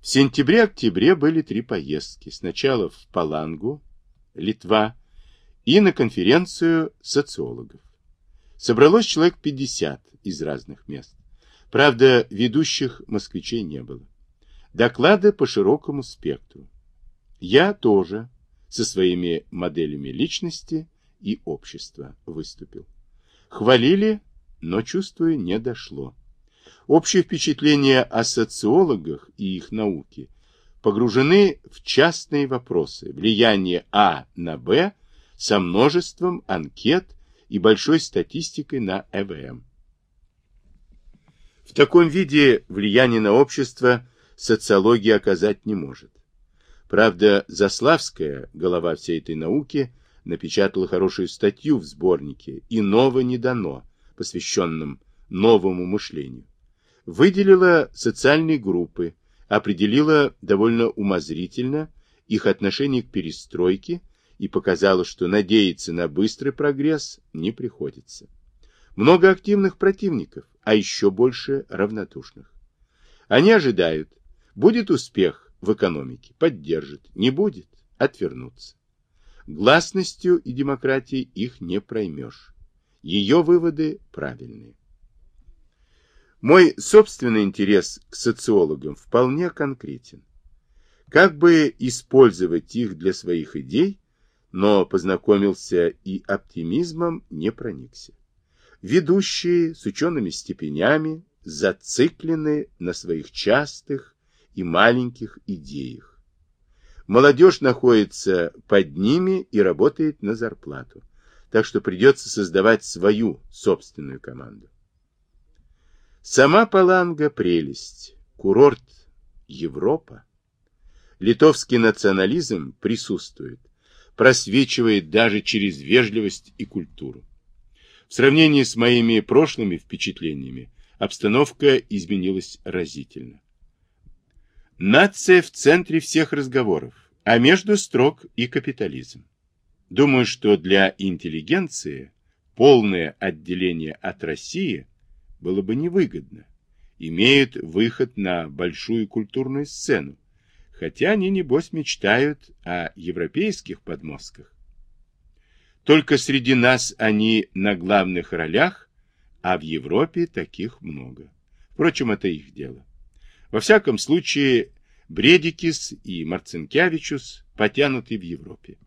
В сентябре-октябре были три поездки. Сначала в Палангу, Литва, и на конференцию социологов. Собралось человек 50 из разных мест. Правда, ведущих москвичей не было. Доклады по широкому спектру. Я тоже со своими моделями личности и общества выступил. Хвалили, но, чувствую, не дошло. Общее впечатление о социологах и их науке погружены в частные вопросы, влияние А на Б со множеством анкет и большой статистикой на ЭВМ. В таком виде влияние на общество социология оказать не может. Правда, Заславская, голова всей этой науки, напечатала хорошую статью в сборнике «Иного не дано», посвященном новому мышлению. Выделила социальные группы, определила довольно умозрительно их отношение к перестройке и показала, что надеяться на быстрый прогресс не приходится. Много активных противников, а еще больше равнодушных. Они ожидают, будет успех в экономике, поддержат, не будет, отвернутся. Гласностью и демократией их не проймешь. Ее выводы правильные. Мой собственный интерес к социологам вполне конкретен. Как бы использовать их для своих идей, но познакомился и оптимизмом не проникся. Ведущие с учеными степенями зациклены на своих частых и маленьких идеях. Молодежь находится под ними и работает на зарплату, так что придется создавать свою собственную команду. Сама Паланга – прелесть, курорт – Европа. Литовский национализм присутствует, просвечивает даже через вежливость и культуру. В сравнении с моими прошлыми впечатлениями обстановка изменилась разительно. Нация в центре всех разговоров, а между строк и капитализм. Думаю, что для интеллигенции полное отделение от России было бы невыгодно. Имеют выход на большую культурную сцену, хотя они, небось, мечтают о европейских подмостках. Только среди нас они на главных ролях, а в Европе таких много. Впрочем, это их дело. Во всяком случае, Бредикис и Марцинкевичус потянуты в Европе.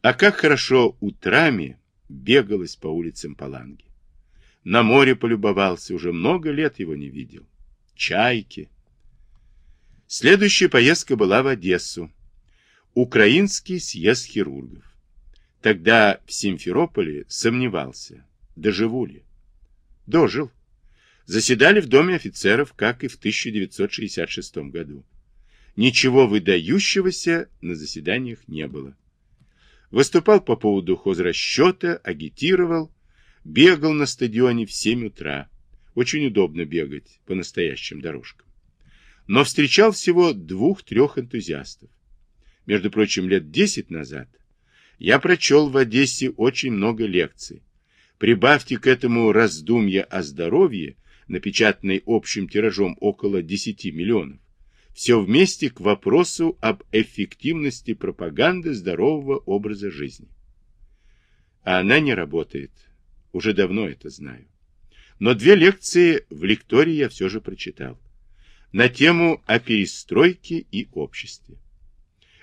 А как хорошо утрами бегалось по улицам Паланги. На море полюбовался, уже много лет его не видел. Чайки. Следующая поездка была в Одессу. Украинский съезд хирургов. Тогда в Симферополе сомневался, доживу ли. Дожил. Заседали в Доме офицеров, как и в 1966 году. Ничего выдающегося на заседаниях не было. Выступал по поводу хозрасчета, агитировал, Бегал на стадионе в 7 утра. Очень удобно бегать по настоящим дорожкам. Но встречал всего двух-трех энтузиастов. Между прочим, лет 10 назад я прочел в Одессе очень много лекций. Прибавьте к этому раздумья о здоровье, напечатанной общим тиражом около 10 миллионов. Все вместе к вопросу об эффективности пропаганды здорового образа жизни. А она не работает. Уже давно это знаю. Но две лекции в лектории я все же прочитал. На тему о перестройке и обществе.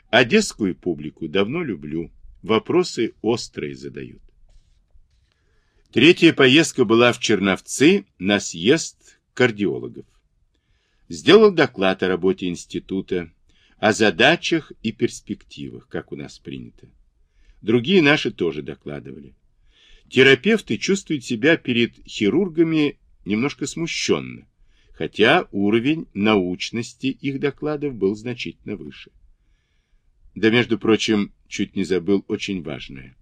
Одесскую публику давно люблю. Вопросы острые задают. Третья поездка была в Черновцы на съезд кардиологов. Сделал доклад о работе института, о задачах и перспективах, как у нас принято. Другие наши тоже докладывали. Терапевты чувствуют себя перед хирургами немножко смущенно, хотя уровень научности их докладов был значительно выше. Да, между прочим, чуть не забыл очень важное.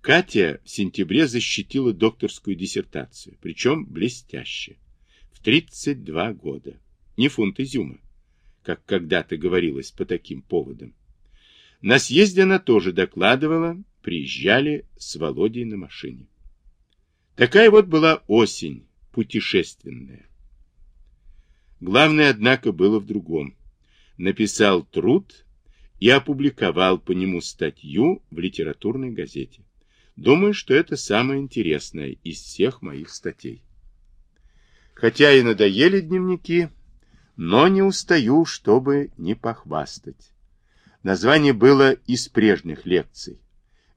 Катя в сентябре защитила докторскую диссертацию, причем блестяще, в 32 года. Не фунт изюма, как когда-то говорилось по таким поводам. На съезде она тоже докладывала, приезжали с Володей на машине. Такая вот была осень путешественная. Главное, однако, было в другом. Написал труд и опубликовал по нему статью в литературной газете. Думаю, что это самое интересное из всех моих статей. Хотя и надоели дневники, но не устаю, чтобы не похвастать. Название было из прежних лекций.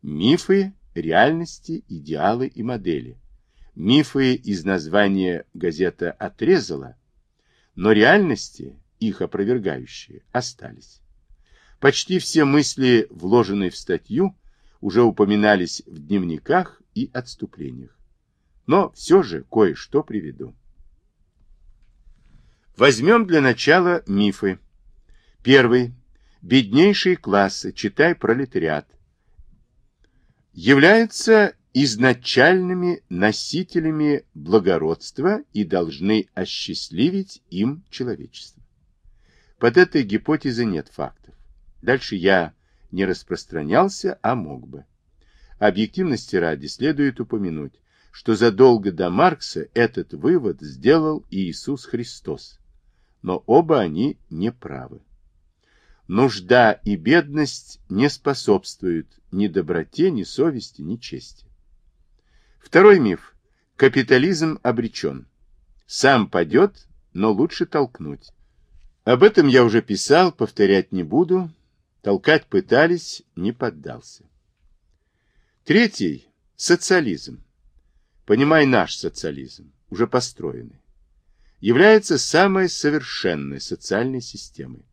Мифы, реальности, идеалы и модели. Мифы из названия газета отрезала, но реальности, их опровергающие, остались. Почти все мысли, вложенные в статью, уже упоминались в дневниках и отступлениях. Но все же кое-что приведу. Возьмем для начала мифы. Первый. Беднейшие классы, читай пролетариат, являются изначальными носителями благородства и должны осчастливить им человечество. Под этой гипотезой нет фактов. Дальше я не распространялся, а мог бы. Объективности ради следует упомянуть, что задолго до Маркса этот вывод сделал Иисус Христос, но оба они не правы. Нужда и бедность не способствуют ни доброте, ни совести, ни чести. Второй миф. Капитализм обречен. Сам падет, но лучше толкнуть. Об этом я уже писал, повторять не буду. Толкать пытались, не поддался. Третий. Социализм. Понимай наш социализм, уже построенный является самой совершенной социальной системой.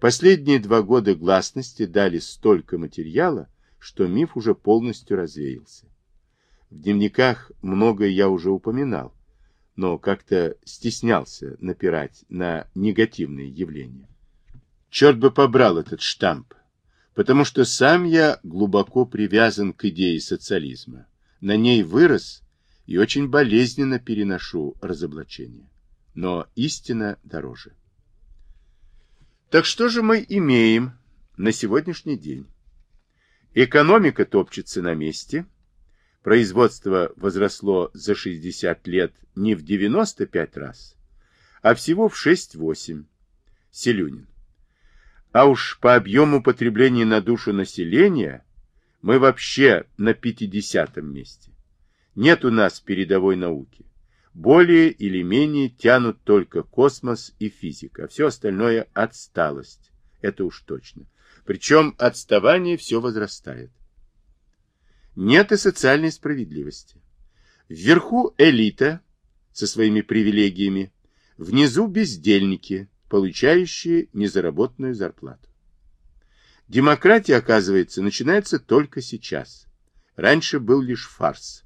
Последние два года гласности дали столько материала, что миф уже полностью развеялся. В дневниках многое я уже упоминал, но как-то стеснялся напирать на негативные явления. Черт бы побрал этот штамп, потому что сам я глубоко привязан к идее социализма, на ней вырос и очень болезненно переношу разоблачение но истина дороже. Так что же мы имеем на сегодняшний день? Экономика топчется на месте, производство возросло за 60 лет не в 95 раз, а всего в 6-8. Селюнин. А уж по объему потребления на душу населения мы вообще на 50 месте. Нет у нас передовой науки более или менее тянут только космос и физика, а все остальное – отсталость. Это уж точно. Причем отставание все возрастает. Нет и социальной справедливости. Вверху элита со своими привилегиями, внизу бездельники, получающие незаработанную зарплату. Демократия, оказывается, начинается только сейчас. Раньше был лишь фарс.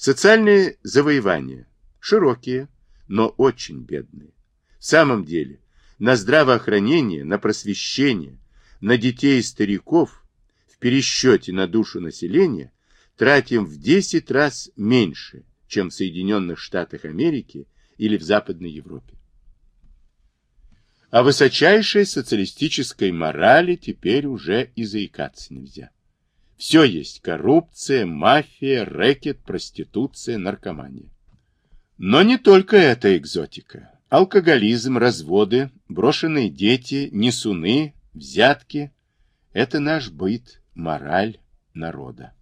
Социальные завоевания широкие, но очень бедные. В самом деле, на здравоохранение, на просвещение, на детей и стариков в пересчете на душу населения тратим в 10 раз меньше, чем в Соединенных Штатах Америки или в Западной Европе. О высочайшей социалистической морали теперь уже и заикаться нельзя. Все есть коррупция, мафия, рэкет, проституция, наркомания. Но не только эта экзотика. Алкоголизм, разводы, брошенные дети, несуны, взятки – это наш быт, мораль народа.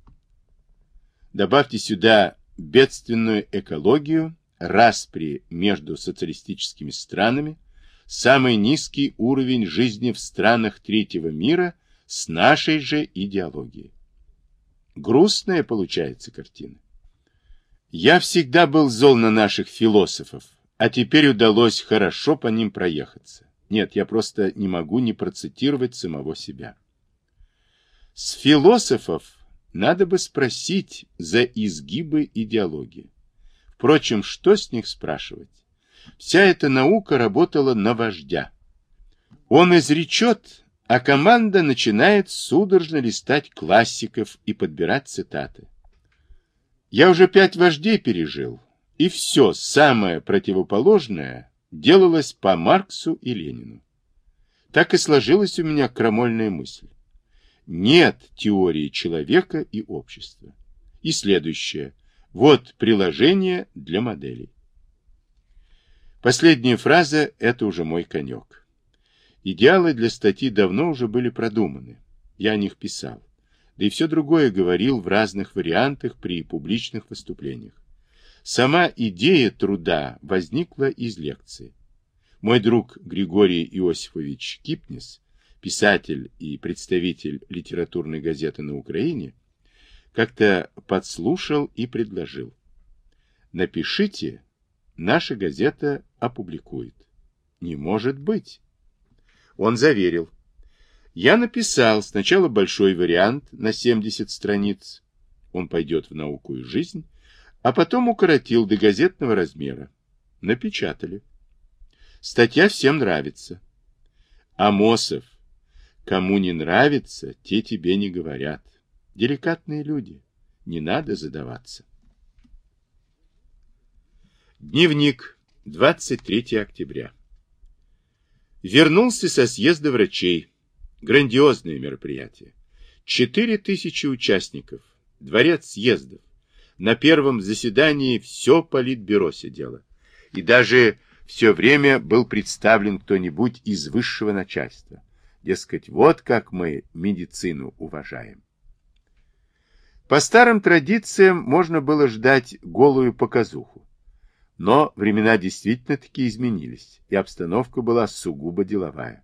Добавьте сюда бедственную экологию, распри между социалистическими странами, самый низкий уровень жизни в странах третьего мира с нашей же идеологией. Грустная получается картина. Я всегда был зол на наших философов, а теперь удалось хорошо по ним проехаться. Нет, я просто не могу не процитировать самого себя. С философов надо бы спросить за изгибы идеологии. Впрочем, что с них спрашивать? Вся эта наука работала на вождя. Он изречет, а команда начинает судорожно листать классиков и подбирать цитаты. Я уже пять вождей пережил, и все самое противоположное делалось по Марксу и Ленину. Так и сложилась у меня крамольная мысль. Нет теории человека и общества. И следующее. Вот приложение для моделей. Последняя фраза – это уже мой конек. Идеалы для статьи давно уже были продуманы. Я о них писал. Да и все другое говорил в разных вариантах при публичных выступлениях. Сама идея труда возникла из лекции. Мой друг Григорий Иосифович Кипнис, писатель и представитель литературной газеты на Украине, как-то подслушал и предложил. Напишите, наша газета опубликует. Не может быть. Он заверил. Я написал сначала большой вариант на 70 страниц. Он пойдет в науку и жизнь, а потом укоротил до газетного размера. Напечатали. Статья всем нравится. Амосов, кому не нравится, те тебе не говорят. Деликатные люди, не надо задаваться. Дневник, 23 октября. Вернулся со съезда врачей. Грандиозное мероприятие. Четыре тысячи участников. Дворец съездов. На первом заседании все политбюро сидело. И даже все время был представлен кто-нибудь из высшего начальства. Дескать, вот как мы медицину уважаем. По старым традициям можно было ждать голую показуху. Но времена действительно-таки изменились, и обстановка была сугубо деловая.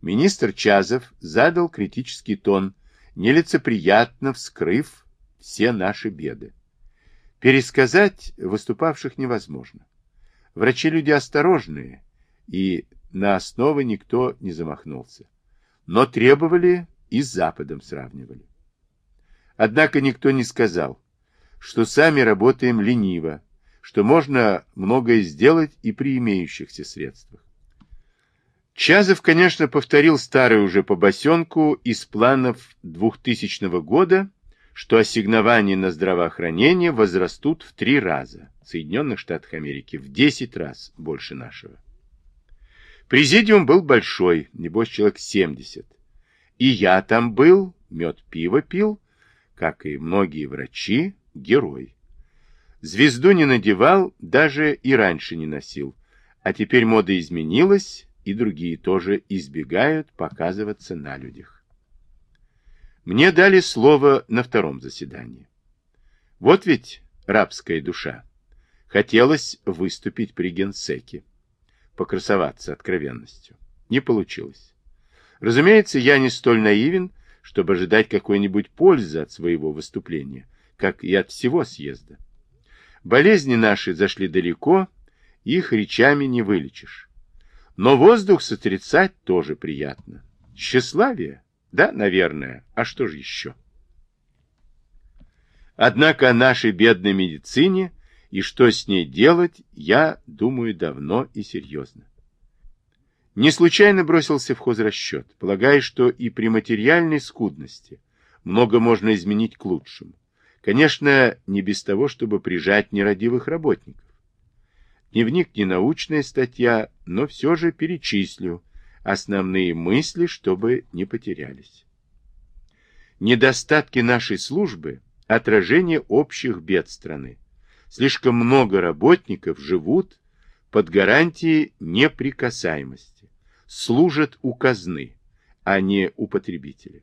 Министр Чазов задал критический тон, нелицеприятно вскрыв все наши беды. Пересказать выступавших невозможно. Врачи люди осторожные, и на основы никто не замахнулся. Но требовали и с Западом сравнивали. Однако никто не сказал, что сами работаем лениво, что можно многое сделать и при имеющихся средствах. Чазов, конечно, повторил старую уже побосенку из планов 2000 года, что ассигнования на здравоохранение возрастут в три раза, Соединенных Штатах Америки в 10 раз больше нашего. Президиум был большой, небось человек 70. И я там был, мед пиво пил, как и многие врачи, герой. Звезду не надевал, даже и раньше не носил. А теперь мода изменилась, и другие тоже избегают показываться на людях. Мне дали слово на втором заседании. Вот ведь рабская душа. Хотелось выступить при генсеке, покрасоваться откровенностью. Не получилось. Разумеется, я не столь наивен, чтобы ожидать какой-нибудь пользы от своего выступления, как и от всего съезда. Болезни наши зашли далеко, их речами не вылечишь. Но воздух сотрясать тоже приятно. Тщеславие да, наверное. А что же еще? Однако о нашей бедной медицине и что с ней делать, я думаю давно и серьезно. Не случайно бросился в хозрасчет, полагая, что и при материальной скудности много можно изменить к лучшему. Конечно, не без того, чтобы прижать нерадивых работников. Дневник не научная статья, но все же перечислю, основные мысли, чтобы не потерялись. Недостатки нашей службы – отражение общих бед страны. Слишком много работников живут под гарантией неприкасаемости, служат у казны, а не у потребителя.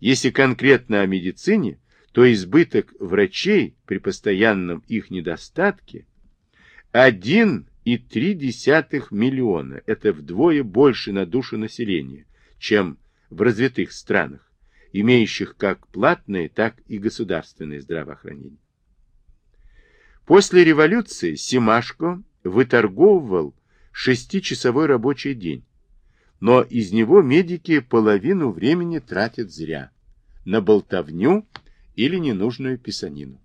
Если конкретно о медицине, то избыток врачей при постоянном их недостатке один и три десятых миллиона. Это вдвое больше на душу населения, чем в развитых странах, имеющих как платное, так и государственное здравоохранение. После революции Симашко выторговывал шестичасовой рабочий день, но из него медики половину времени тратят зря, на болтовню или ненужную писанину.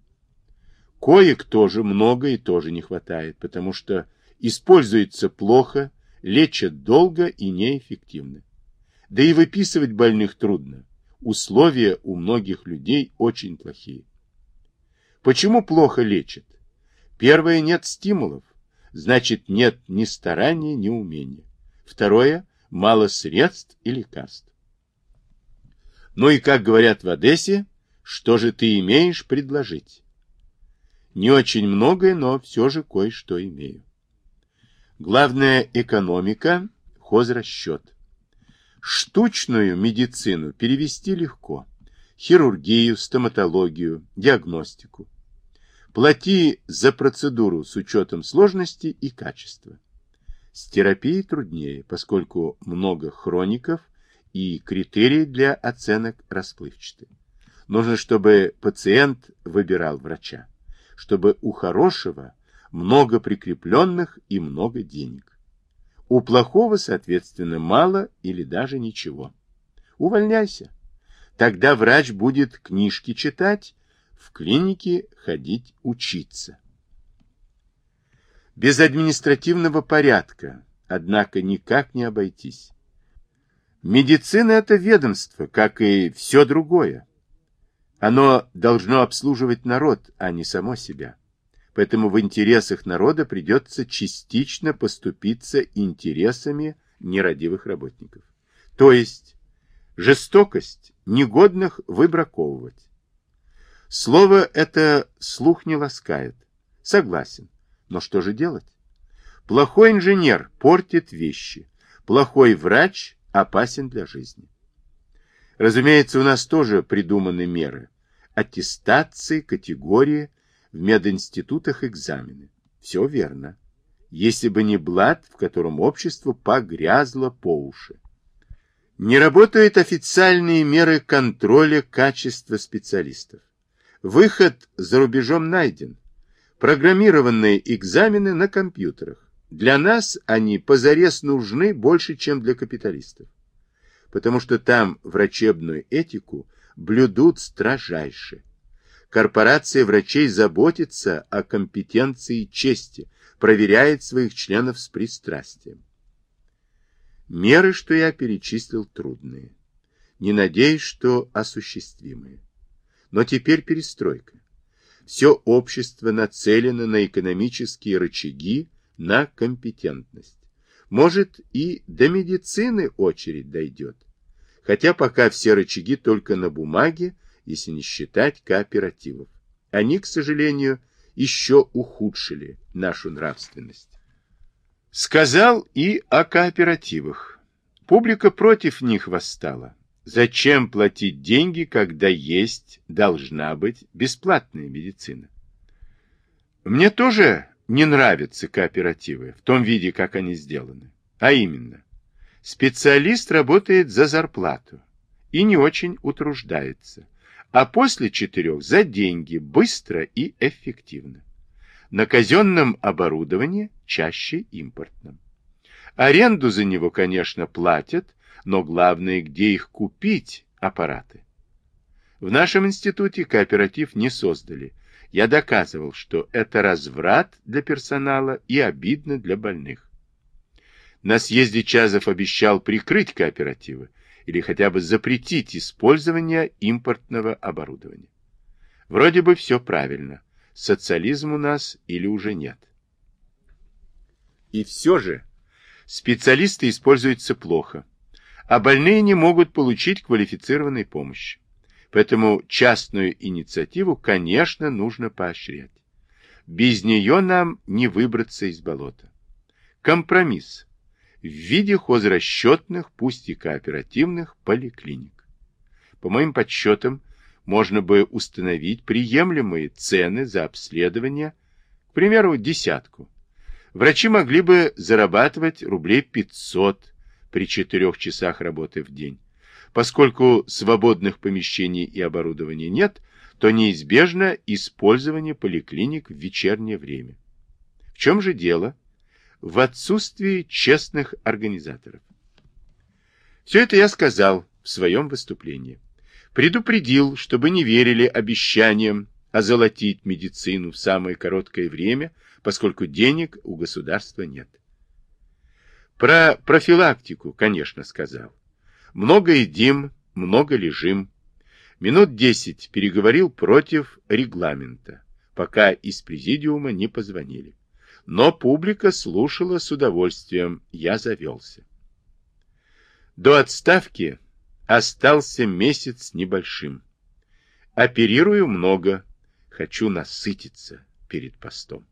Коек тоже много и тоже не хватает, потому что используется плохо, лечат долго и неэффективно. Да и выписывать больных трудно. Условия у многих людей очень плохие. Почему плохо лечат? Первое, нет стимулов. Значит, нет ни старания, ни умения. Второе, мало средств и лекарств. Ну и, как говорят в Одессе, что же ты имеешь предложить? Не очень многое, но все же кое-что имею. Главная экономика – хозрасчет. Штучную медицину перевести легко. Хирургию, стоматологию, диагностику. Плати за процедуру с учетом сложности и качества. С терапией труднее, поскольку много хроников и критерии для оценок расплывчаты. Нужно, чтобы пациент выбирал врача, чтобы у хорошего много прикрепленных и много денег. У плохого, соответственно, мало или даже ничего. Увольняйся. Тогда врач будет книжки читать, в клинике ходить учиться. Без административного порядка, однако, никак не обойтись. Медицина – это ведомство, как и все другое. Оно должно обслуживать народ, а не само себя. Поэтому в интересах народа придется частично поступиться интересами нерадивых работников. То есть жестокость негодных выбраковывать. Слово это слух не ласкает. Согласен. Но что же делать? Плохой инженер портит вещи. Плохой врач опасен для жизни. Разумеется, у нас тоже придуманы меры. Аттестации, категории, в мединститутах экзамены. Все верно. Если бы не блат, в котором общество погрязло по уши. Не работают официальные меры контроля качества специалистов. Выход за рубежом найден. Программированные экзамены на компьютерах. Для нас они позарез нужны больше, чем для капиталистов. Потому что там врачебную этику блюдут строжайше. Корпорация врачей заботится о компетенции чести, проверяет своих членов с пристрастием. Меры, что я перечислил, трудные. Не надеюсь, что осуществимые. Но теперь перестройка. Все общество нацелено на экономические рычаги, на компетентность. Может, и до медицины очередь дойдет. Хотя пока все рычаги только на бумаге, если не считать кооперативов. Они, к сожалению, еще ухудшили нашу нравственность. Сказал и о кооперативах. Публика против них восстала. Зачем платить деньги, когда есть, должна быть бесплатная медицина? Мне тоже не нравятся кооперативы в том виде, как они сделаны. А именно, специалист работает за зарплату и не очень утруждается, а после четырех за деньги, быстро и эффективно. На казенном оборудовании чаще импортном. Аренду за него, конечно, платят, но главное, где их купить, аппараты. В нашем институте кооператив не создали. Я доказывал, что это разврат для персонала и обидно для больных. На съезде Чазов обещал прикрыть кооперативы или хотя бы запретить использование импортного оборудования. Вроде бы все правильно. Социализм у нас или уже нет. И все же специалисты используются плохо а больные не могут получить квалифицированной помощи. Поэтому частную инициативу, конечно, нужно поощрять. Без нее нам не выбраться из болота. Компромисс в виде хозрасчетных, пусть и кооперативных, поликлиник. По моим подсчетам, можно бы установить приемлемые цены за обследование, к примеру, десятку. Врачи могли бы зарабатывать рублей 500 при четырех часах работы в день. Поскольку свободных помещений и оборудования нет, то неизбежно использование поликлиник в вечернее время. В чем же дело? В отсутствии честных организаторов. Все это я сказал в своем выступлении. Предупредил, чтобы не верили обещаниям озолотить медицину в самое короткое время, поскольку денег у государства нет. Про профилактику, конечно, сказал. Много едим, много лежим. Минут десять переговорил против регламента, пока из президиума не позвонили. Но публика слушала с удовольствием, я завелся. До отставки остался месяц небольшим. Оперирую много, хочу насытиться перед постом.